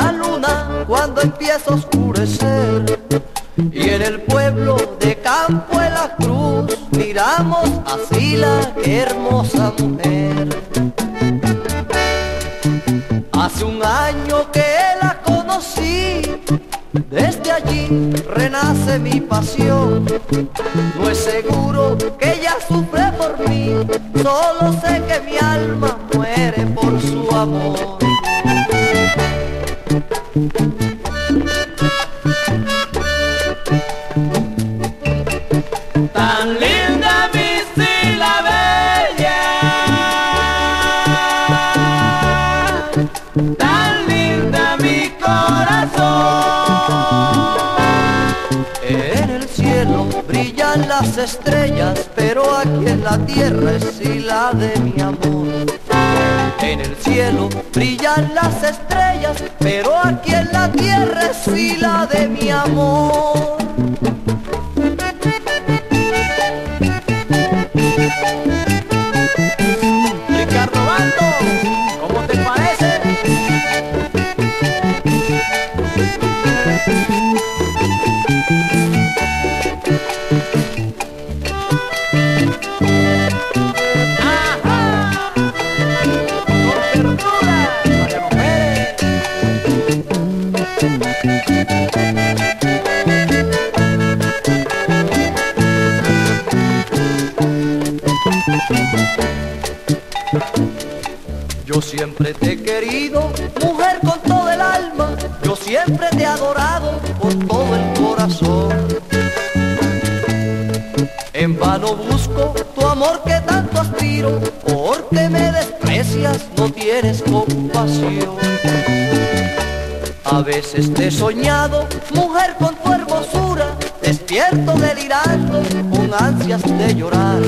la luna cuando empieza a oscurecer. Y en el pueblo de Campo de la Cruz miramos así la hermosa mujer. Hace un año que la conocí, desde allí renace mi pasión. No es seguro que ella sufre por mí, solo sé que mi alma muere por su amor. Tan linda mi corazón. En el cielo brillan las estrellas, pero aquí en la tierra es la de mi amor. En el cielo brillan las estrellas, pero aquí en la tierra es la de mi amor. Yo siempre te he querido, mujer con todo el alma, yo siempre te he adorado con todo el corazón. En vano busco tu amor que tanto aspiro, porque me desprecias, no tienes compasión. A veces te he soñado, mujer con tu hermosura, despierto delirando, con ansias de llorar.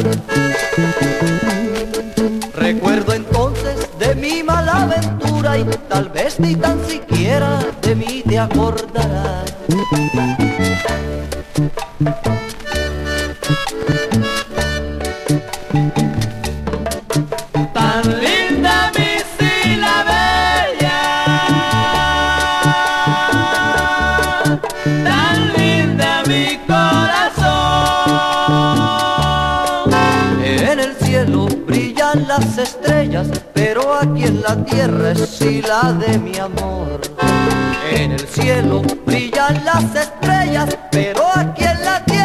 Recuerdo entonces de mi mala aventura y tal vez ni tan siquiera de mí te acordarás. Brillan las estrellas, pero aquí en la tierra es la de mi amor. En el cielo brillan las estrellas, pero aquí en la tierra